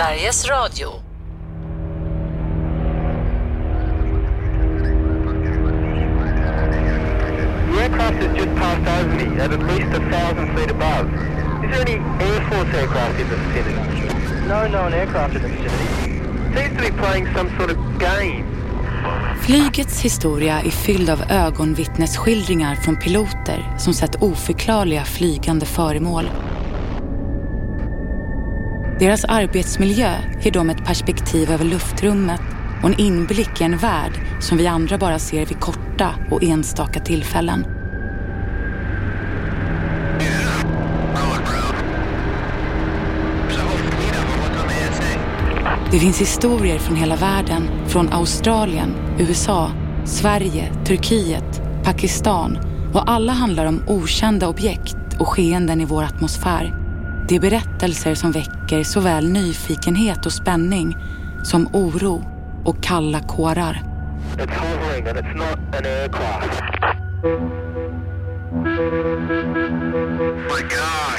Sveriges Radio. The aircraft has just passed over me at at least a thousand feet above. Is there any Air Force aircraft in the vicinity? No known aircraft in the vicinity. Seems to be playing some sort of game. Flygets historia är fylld av ögonvittnesskildringar från piloter som sett oförklarliga flygande föremål. Deras arbetsmiljö ger dem ett perspektiv över luftrummet och en inblick i en värld som vi andra bara ser vid korta och enstaka tillfällen. Det finns historier från hela världen, från Australien, USA, Sverige, Turkiet, Pakistan och alla handlar om okända objekt och skeenden i vår atmosfär. Det är berättelser som väcker såväl nyfikenhet och spänning som oro och kalla kårar. Gosh.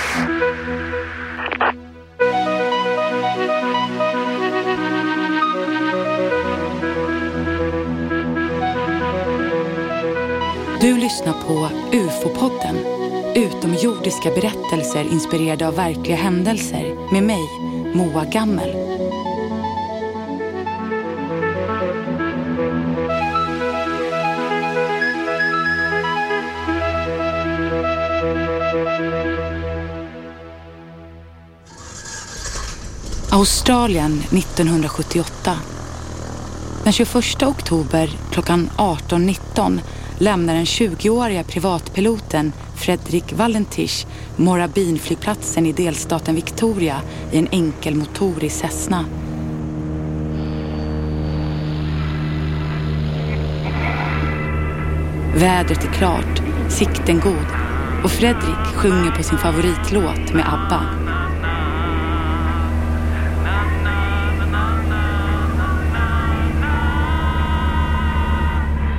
Du lyssnar på UFO-podden. Utomjordiska berättelser inspirerade av verkliga händelser med mig, Moa Gammel. Australien 1978. Den 21 oktober klockan 18.19 lämnar den 20-åriga privatpiloten Fredrik Valentich Morabinflygplatsen i delstaten Victoria i en enkelmotorig Cessna. Vädret är klart, sikten god och Fredrik sjunger på sin favoritlåt med ABBA.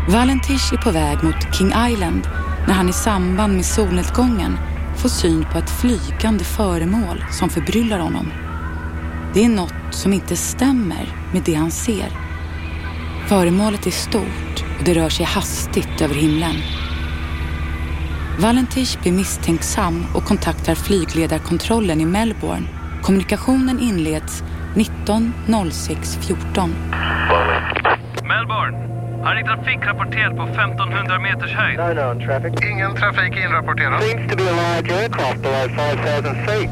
Valentich är på väg mot King Island när han i samband med solnedgången får syn på ett flygande föremål som förbryllar honom. Det är något som inte stämmer med det han ser. Föremålet är stort och det rör sig hastigt över himlen. Valentich blir misstänksam och kontaktar flygledarkontrollen i Melbourne. Kommunikationen inleds 19.06.14. Har ni trafik rapporterad på 1500 meters höjd? No known traffic. Ingen trafik inrapporterad. Seems to be a large aircraft below 5,000 feet.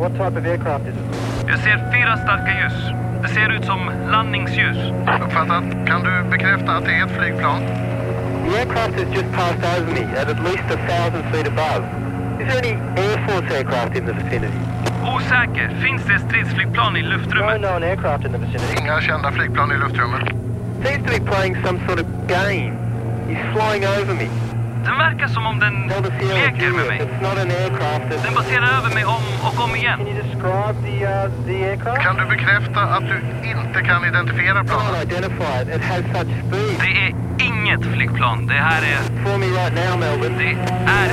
What type of aircraft is it? Jag ser fyra starka ljus. Det ser ut som landningsljus. Uppfattat. Kan du bekräfta att det är ett flygplan? The aircraft has just passed over me at at least a thousand feet above. Is there any Air Force aircraft in the vicinity? Osäker. Finns det stridsflygplan i No luftrummet? known aircraft in the vicinity. Inga kända flygplan i luftrummet. Seems to be playing some sort of game. He's flying over me. Den verkar som om den leker med mig. it's not an aircraft. It's... Den passerar över mig om och om igen. Can you describe the, uh, the aircraft? Kan du bekräfta att du inte kan identifiera I can't identify it. It has such speed. Det är inget flygplan. Det här är... For me right now, Melbourne. Det är...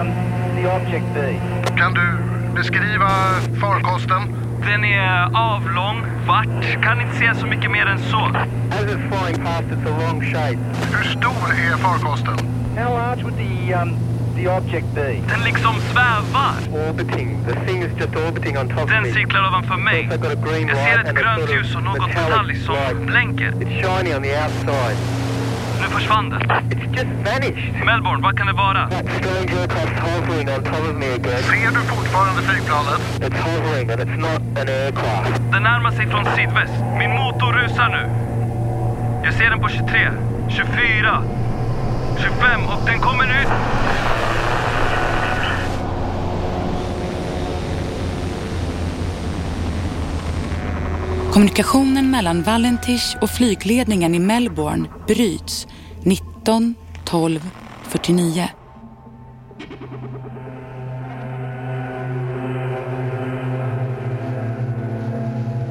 um? Kan du beskriva farkosten? Den är avlång, vart, kan inte säga så mycket mer än så. Hur stor är farkosten? How large would the, um, the object be? Den liksom svävar. Orbiting. The thing is just orbiting on top of Den cirklar ovanför mig. Jag ser ett grönt ljus och något metalliskt som blänker. It's shiny on the outside. Nu försvann den. Melbourne, vad kan det vara? That strange aircraft hovering on top of me again. Ser du fortfarande flygplanet? It's hovering and it's not an aircraft. Den närmar sig från sydväst. Min motor rusar nu. Jag ser den på 23, 24, 25 och den kommer ut. Kommunikationen mellan Valentich och flygledningen i Melbourne bryts 19 12 49.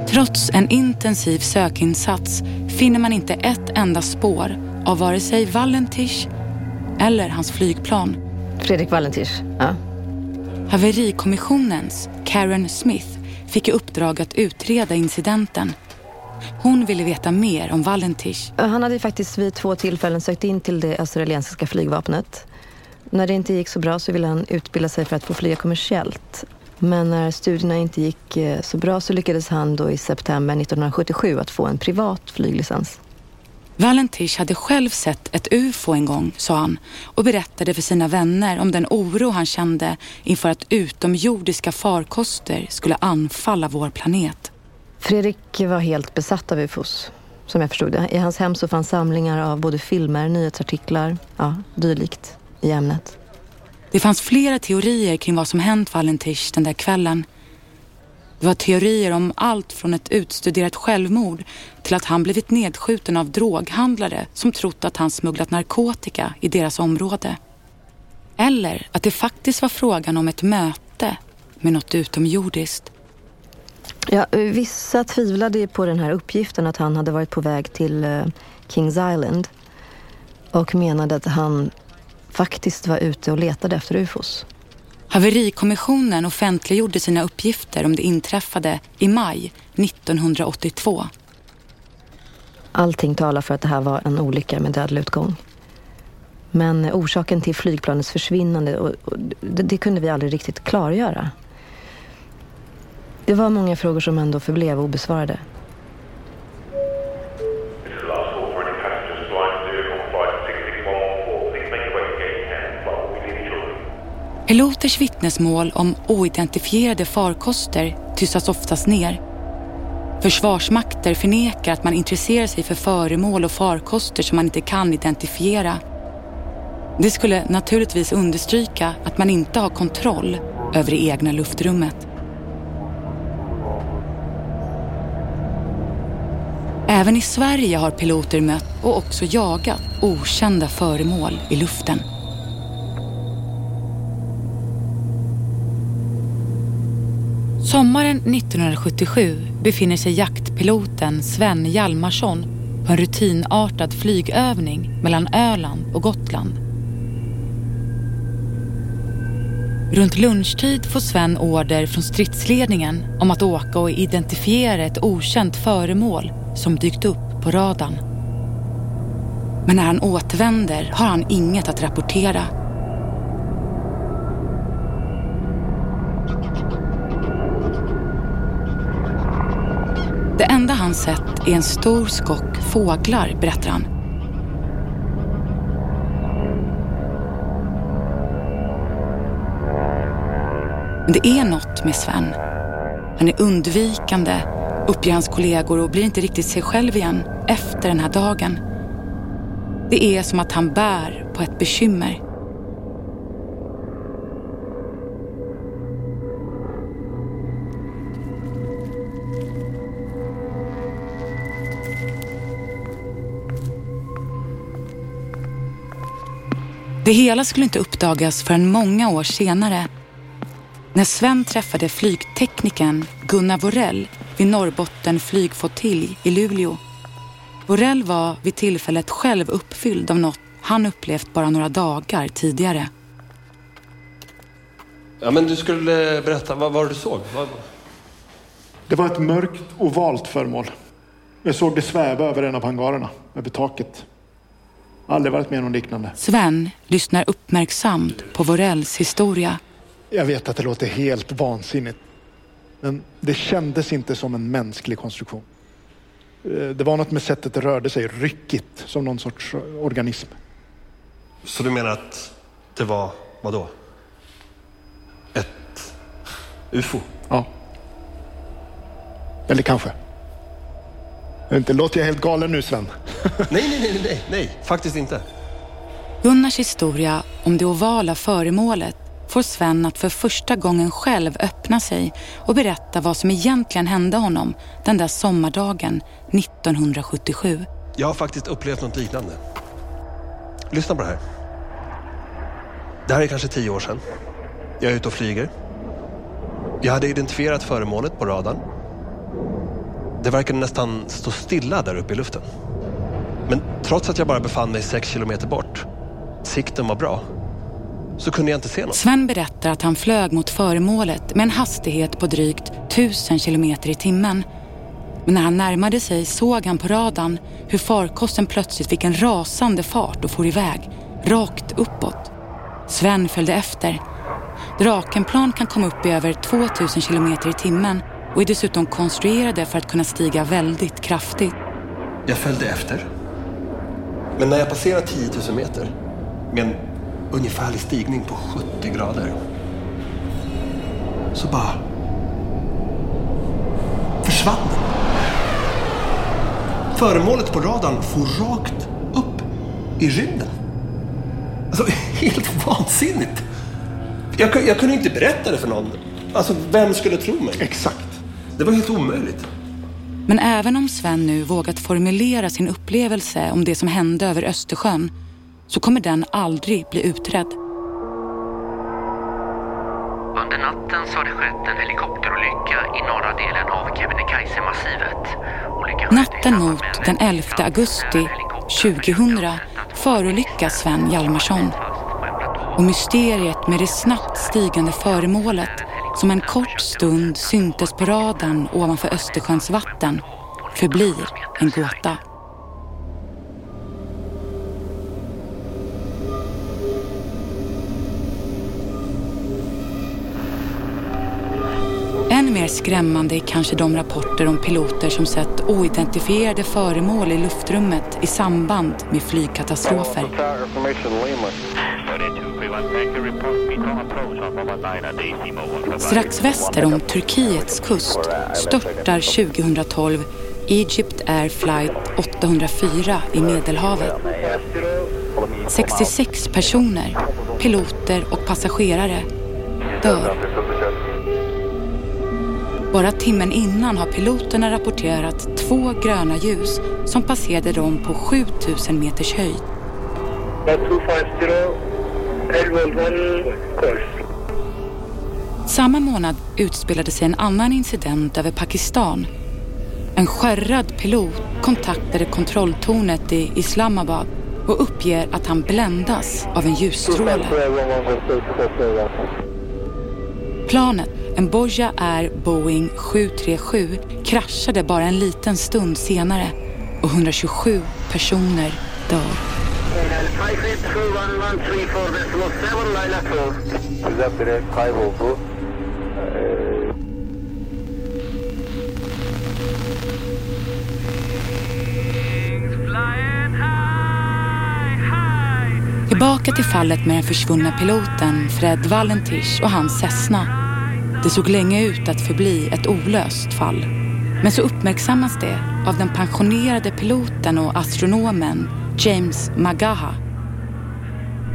Trots en intensiv sökinsats finner man inte ett enda spår av vare sig Valentich eller hans flygplan. Fredrik Valentich. Ja. Haverikommissionens Karen Smith fick i uppdrag att utreda incidenten. Hon ville veta mer om Valentich. Han hade faktiskt vid två tillfällen sökt in till det australiensiska flygvapnet. När det inte gick så bra så ville han utbilda sig för att få flyga kommersiellt. Men när studierna inte gick eh, så bra så lyckades han då i september 1977 att få en privat flyglicens. Valentich hade själv sett ett UFO en gång, sa han och berättade för sina vänner om den oro han kände inför att utomjordiska farkoster skulle anfalla vår planet. Fredrik var helt besatt av UFOs, som jag förstod det. I hans hem så fanns samlingar av både filmer, nyhetsartiklar, ja, dylikt i ämnet. Det fanns flera teorier kring vad som hänt Valentich den där kvällen. Det var teorier om allt från ett utstuderat självmord till att han blivit nedskjuten av droghandlare som trott att han smugglat narkotika i deras område. Eller att det faktiskt var frågan om ett möte med något utomjordiskt. Ja, vissa tvivlade på den här uppgiften att han hade varit på väg till uh, Kings Island och menade att han faktiskt var ute och letade efter ufos. Haverikommissionen offentliggjorde sina uppgifter om det inträffade i maj 1982. Allting talar för att det här var en olycka med dödlig utgång. Men orsaken till flygplanets försvinnande, det, det, kunde vi aldrig riktigt klargöra. Det var många frågor som ändå förblev obesvarade. Piloters vittnesmål om oidentifierade farkoster tystas oftast ner. Försvarsmakter förnekar att man intresserar sig för föremål och farkoster som man inte kan identifiera. Det skulle naturligtvis understryka att man inte har kontroll över det egna luftrummet. Även i Sverige har piloter mött och också jagat okända föremål i luften. Sommaren 1977 befinner sig jaktpiloten Sven Hjalmarsson på en rutinartad flygövning mellan Öland och Gotland. Runt lunchtid får Sven order från stridsledningen om att åka och identifiera ett okänt föremål som dykt upp på radarn. Men när han återvänder har han inget att rapportera Det enda han sett är en stor skock fåglar, berättar han. Men det är något med Sven. Han är undvikande, uppger hans kollegor och blir inte riktigt sig själv igen efter den här dagen. Det är som att han bär på ett bekymmer. Det hela skulle inte uppdagas förrän många år senare. När Sven träffade flygteknikern Gunnar Vorell vid Norrbotten flygflottilj i Luleå. Vorell var vid tillfället själv uppfylld av något han upplevt bara några dagar tidigare. Ja, men du skulle berätta, vad var det du såg? Vad... Det var ett mörkt ovalt föremål. Jag såg det sväva över en av hangarerna, över taket. Aldrig varit med om liknande. Sven lyssnar uppmärksamt på Vorells historia. Jag vet att det låter helt vansinnigt. Men det kändes inte som en mänsklig konstruktion. Eh, det var något med sättet det rörde sig, ryckigt, som någon sorts organism. Så du menar att det var, vad då? Ett UFO? Ja. Eller kanske. Inte låter jag helt galen nu Sven? nej, nej, nej, nej, nej, faktiskt inte. Gunnars historia om det ovala föremålet får Sven att för första gången själv öppna sig och berätta vad som egentligen hände honom den där sommardagen 1977. Jag har faktiskt upplevt något liknande. Lyssna på det här. Det här är kanske tio år sedan. Jag är ute och flyger. Jag hade identifierat föremålet på radarn det verkade nästan stå stilla där uppe i luften. Men trots att jag bara befann mig sex kilometer bort, sikten var bra, så kunde jag inte se något. Sven berättar att han flög mot föremålet med en hastighet på drygt 1000 kilometer i timmen. Men när han närmade sig såg han på radarn hur farkosten plötsligt fick en rasande fart och for iväg, rakt uppåt. Sven följde efter. Drakenplan kan komma upp i över 2000 kilometer i timmen och är dessutom konstruerade för att kunna stiga väldigt kraftigt. Jag följde efter. Men när jag passerade 10 000 meter med en ungefärlig stigning på 70 grader så bara försvann den. Föremålet på radarn for rakt upp i rymden. Alltså, helt vansinnigt. Jag, jag kunde inte berätta det för någon. Alltså, vem skulle tro mig? Exakt. Det var helt omöjligt. Men även om Sven nu vågat formulera sin upplevelse om det som hände över Östersjön så kommer den aldrig bli utredd. Under natten så har det skett en helikopterolycka i norra delen av Kebnekaise-massivet. Natten mot den 11 augusti 2000 förolyckas Sven Hjalmarsson. Och mysteriet med det snabbt stigande föremålet som en kort stund syntes på radarn ovanför Östersjöns vatten förblir en gåta. Skrämmande är kanske de rapporter om piloter som sett oidentifierade föremål i luftrummet i samband med flygkatastrofer. Strax väster om Turkiets kust störtar 2012 Egypt Air Flight 804 i Medelhavet. 66 personer, piloter och passagerare, dör. Bara timmen innan har piloterna rapporterat två gröna ljus som passerade dem på 7000 meters höjd. 250, L11 course. Samma månad utspelade sig en annan incident över Pakistan. En skärrad pilot kontaktade kontrolltornet i Islamabad och uppger att han bländas av en ljusstråle. Planet, en Boja Air Boeing 737, kraschade bara en liten stund senare och 127 personer dör. Tillbaka till fallet med den försvunna piloten Fred Valentich och hans Cessna. Det såg länge ut att förbli ett olöst fall. Men så uppmärksammas det av den pensionerade piloten och astronomen James Magaha.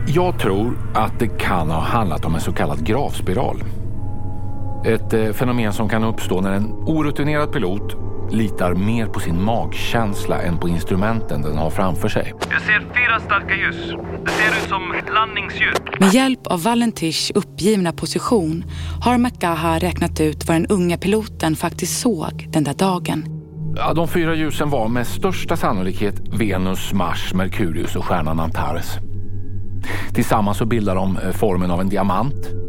Jag tror att det kan ha handlat om en så kallad gravspiral. Ett eh, fenomen som kan uppstå när en orutinerad pilot litar mer på sin magkänsla än på instrumenten den har framför sig. Jag ser fyra starka ljus. Det ser ut som landningsljus. Med hjälp av Valentichs uppgivna position har Magaha räknat ut vad den unga piloten faktiskt såg den där dagen. Ja, de fyra ljusen var med största sannolikhet Venus, Mars, Merkurius och stjärnan Antares. Tillsammans så bildar de eh, formen av en diamant.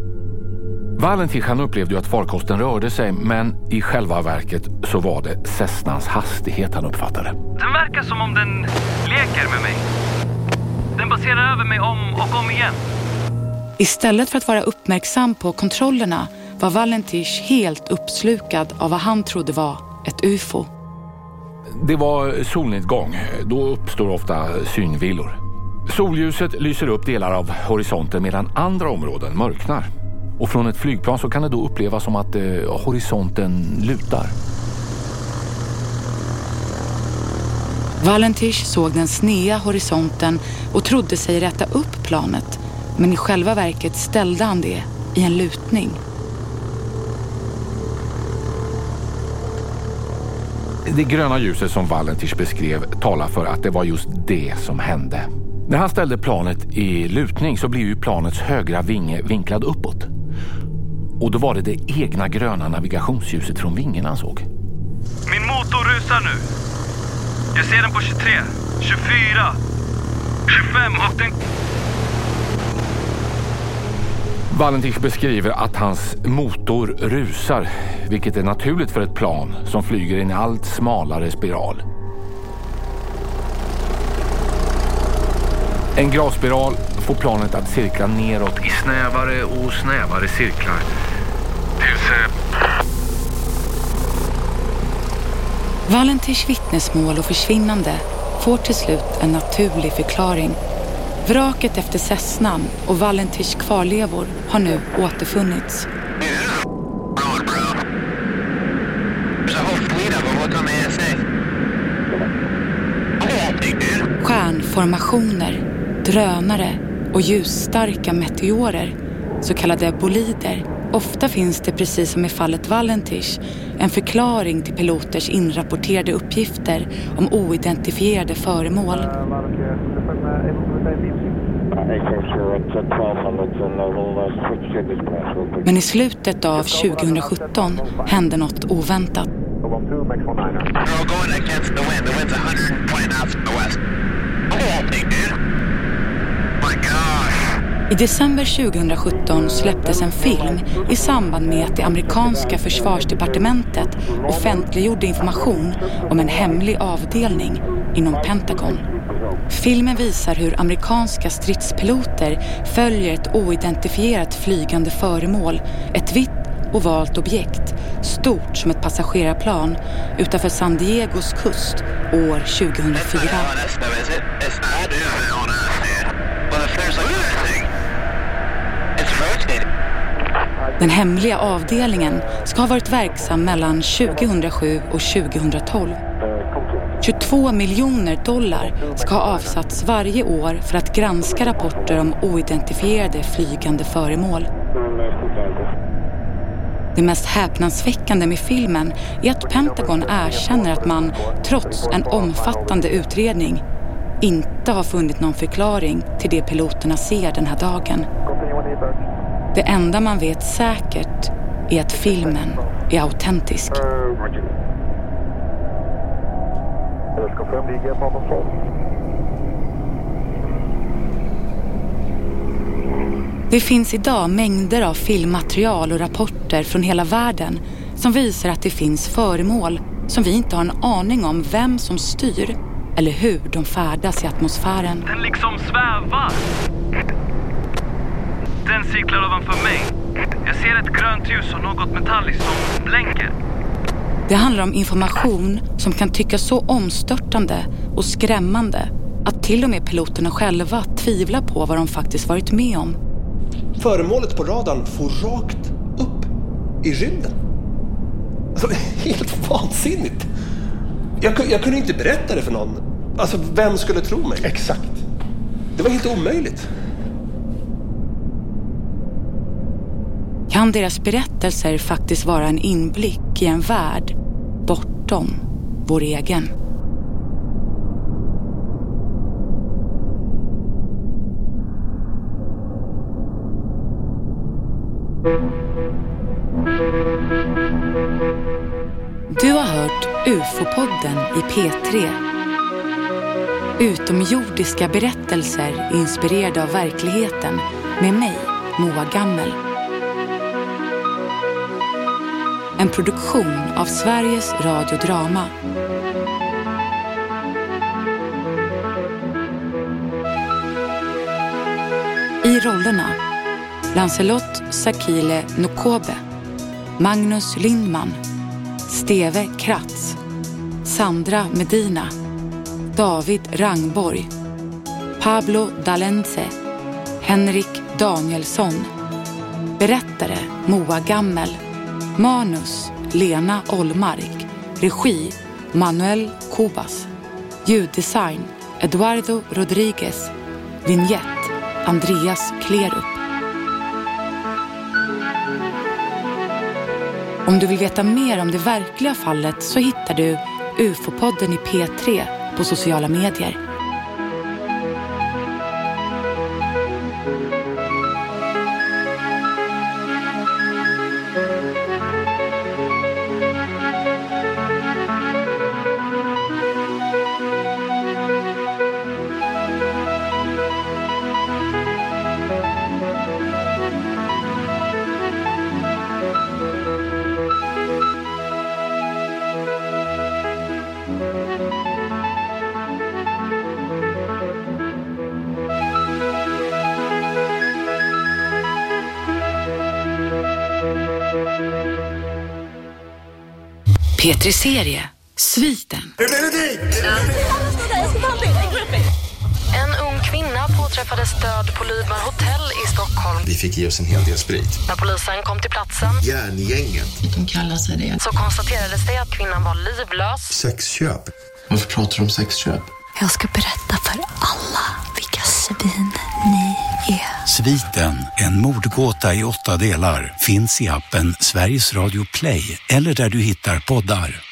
Valentich han upplevde ju att farkosten rörde sig men i själva verket så var det Cessnans hastighet han uppfattade. Den verkar som om den leker med mig. Den passerar över mig om och om igen. Istället för att vara uppmärksam på kontrollerna var Valentich helt uppslukad av vad han trodde var ett ufo. Det var solnedgång. Då uppstår ofta synvillor. Solljuset lyser upp delar av horisonten medan andra områden mörknar. Och från ett flygplan så kan det då upplevas som att eh, horisonten lutar. Valentich såg den snea horisonten och trodde sig rätta upp planet. Men i själva verket ställde han det i en lutning. Det gröna ljuset som Valentich beskrev talar för att det var just det som hände. När han ställde planet i lutning så blev ju planets högra vinge vinklad uppåt. Och då var det det egna gröna navigationsljuset från vingen han såg. Min motor rusar nu. Jag ser den på 23, 24, 25 och den... Valentich beskriver att hans motor rusar, vilket är naturligt för ett plan som flyger i en allt smalare spiral. En gravspiral får planet att cirkla neråt i snävare och snävare cirklar. Tills... Eh... Vittnesmål och försvinnande får till slut en naturlig förklaring. Vraket efter Cessnan och Valentins kvarlevor har nu återfunnits. Stjärnformationer, drönare och ljusstarka meteorer, så kallade bolider. Ofta finns det, precis som i fallet Valentich, en förklaring till piloters inrapporterade uppgifter om oidentifierade föremål. Men i slutet av 2017 hände något oväntat. I december 2017 släpptes en film i samband med att det amerikanska försvarsdepartementet offentliggjorde information om en hemlig avdelning inom Pentagon. Filmen visar hur amerikanska stridspiloter följer ett oidentifierat flygande föremål, ett vitt ovalt objekt, stort som ett passagerarplan, utanför San Diegos kust år 2004. Den hemliga avdelningen ska ha varit verksam mellan 2007 och 2012. 22 miljoner dollar ska ha avsatts varje år för att granska rapporter om oidentifierade flygande föremål. Det mest häpnadsväckande med filmen är att Pentagon erkänner att man, trots en omfattande utredning, inte har funnit någon förklaring till det piloterna ser den här dagen. Det enda man vet säkert är att filmen är autentisk. Det finns idag mängder av filmmaterial och rapporter från hela världen som visar att det finns föremål som vi inte har en aning om vem som styr eller hur de färdas i atmosfären. Den liksom svävar. Den cirklar ovanför mig. Jag ser ett grönt ljus och något metalliskt som blänker. Det handlar om information som kan tyckas så omstörtande och skrämmande att till och med piloterna själva tvivlar på vad de faktiskt varit med om. Föremålet på radarn får rakt upp i rymden. Alltså, helt vansinnigt. Jag, jag kunde inte berätta det för någon. Alltså, vem skulle tro mig? Exakt. Det var helt omöjligt. Kan deras berättelser faktiskt vara en inblick i en värld bortom vår egen? Du har hört UFO-podden i P3. Utomjordiska berättelser inspirerade av verkligheten med mig, Moa Gammel. En produktion av Sveriges Radio Drama. I rollerna Lancelot Sakile Nokobe, Magnus Lindman, Steve Kratz, Sandra Medina, David Rangborg, Pablo Dalense, Henrik Danielsson, Berättare Moa Gammel, Manus Lena Ollmark, Regi Manuel Cobas. Ljuddesign Eduardo Rodriguez, Vignett Andreas Klerup. Om du vill veta mer om det verkliga fallet så hittar du UFO-podden i P3 på sociala medier. Petri serie Sviten. En ung kvinna påträffades död på Lydman hotell i Stockholm. Vi fick ge oss en hel del sprit. När polisen kom till platsen Järngänget. de kallar sig det. så konstaterades det att kvinnan var livlös. Sexköp. Varför pratar du om sexköp? Jag ska berätta Sviten, en mordgåta i åtta delar, finns i appen Sveriges Radio Play eller där du hittar poddar.